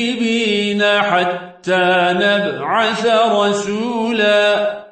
مُكَذِّبِينَ حَتَّى نَبْعَثَ رَسُولًا.